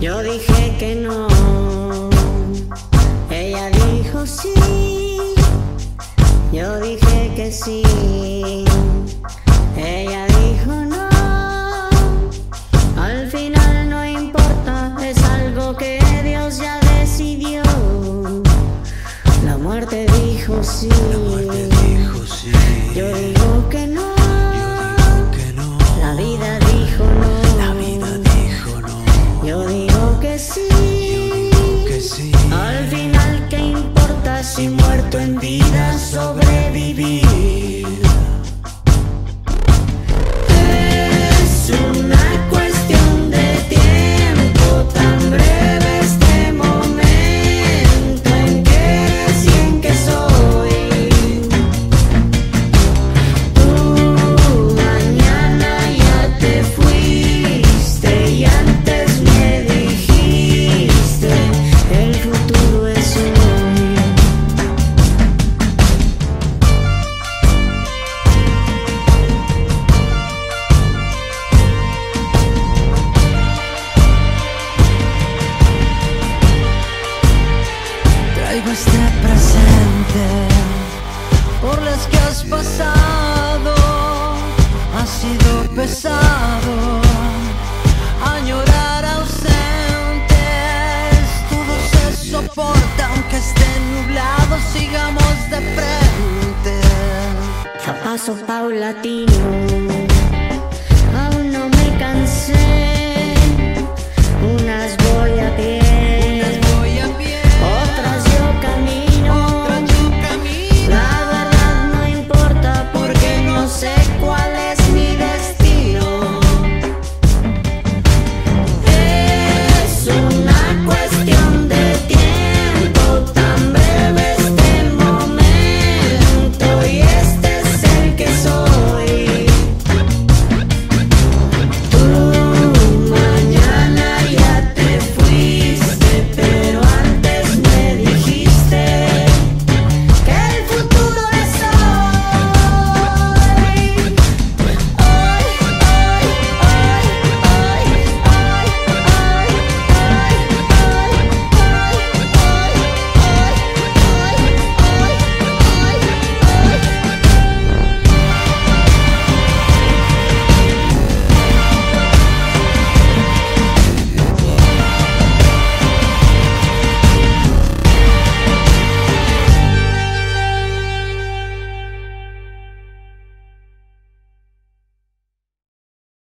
Yo dije que no, ella dijo sí. Yo dije que sí, ella dijo no. Al final no importa, es algo que Dios ya decidió. La muerte dijo sí. Dijo sí. Yo digo sí. Que. Al final, ¿qué importa si muerto en vida sobrevivir? Este presente por las que has pasado. Ha sido pesado añorar ausentes. Todo se soporta aunque esté nublado. Sigamos de frente. Paso paulatino